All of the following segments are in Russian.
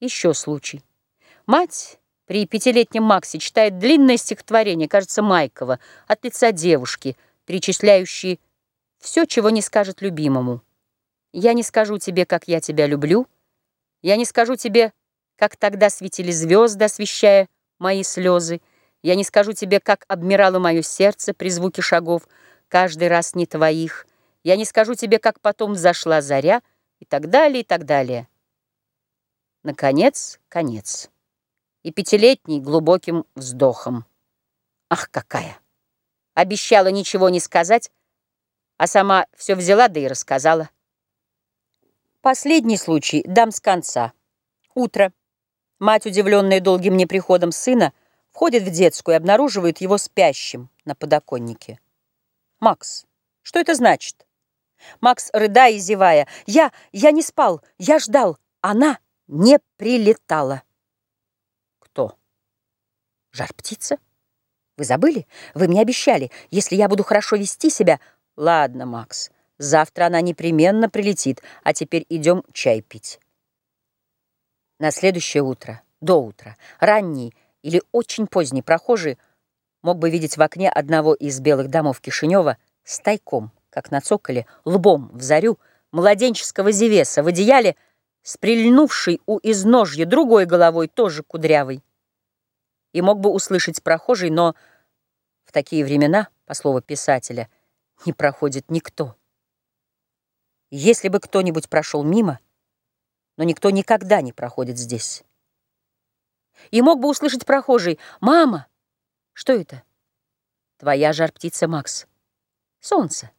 Еще случай. Мать при пятилетнем Максе читает длинное стихотворение, кажется, Майкова, от лица девушки, перечисляющей все, чего не скажет любимому. «Я не скажу тебе, как я тебя люблю. Я не скажу тебе, как тогда светили звезды, освещая мои слезы. Я не скажу тебе, как обмирало мое сердце при звуке шагов, каждый раз не твоих. Я не скажу тебе, как потом взошла заря, и так далее, и так далее». Наконец, конец. И пятилетний глубоким вздохом. Ах, какая! Обещала ничего не сказать, а сама все взяла, да и рассказала. Последний случай дам с конца. Утро. Мать, удивленная долгим неприходом сына, входит в детскую и обнаруживает его спящим на подоконнике. «Макс, что это значит?» Макс, рыдая и зевая, «Я, я не спал, я ждал, она...» не прилетала. Кто? Жар-птица? Вы забыли? Вы мне обещали, если я буду хорошо вести себя... Ладно, Макс, завтра она непременно прилетит, а теперь идем чай пить. На следующее утро, до утра, ранний или очень поздний прохожий мог бы видеть в окне одного из белых домов Кишинева с тайком, как на цоколе, лбом в зарю, младенческого зевеса в одеяле — с прильнувшей у изножья другой головой, тоже кудрявой. И мог бы услышать прохожий, но в такие времена, по слову писателя, не проходит никто. Если бы кто-нибудь прошел мимо, но никто никогда не проходит здесь. И мог бы услышать прохожий «Мама!» Что это? Твоя жар-птица, Макс. Солнце.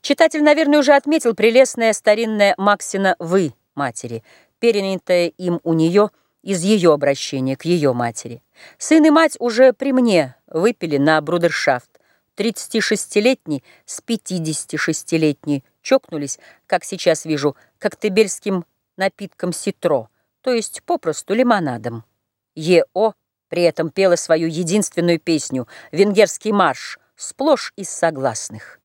Читатель, наверное, уже отметил прелестное старинное Максина «вы» матери, перенятое им у нее из ее обращения к ее матери. Сын и мать уже при мне выпили на брудершафт. 36-летний с 56-летней чокнулись, как сейчас вижу, коктебельским напитком ситро, то есть попросту лимонадом. Е.О. при этом пела свою единственную песню «Венгерский марш», сплошь из согласных.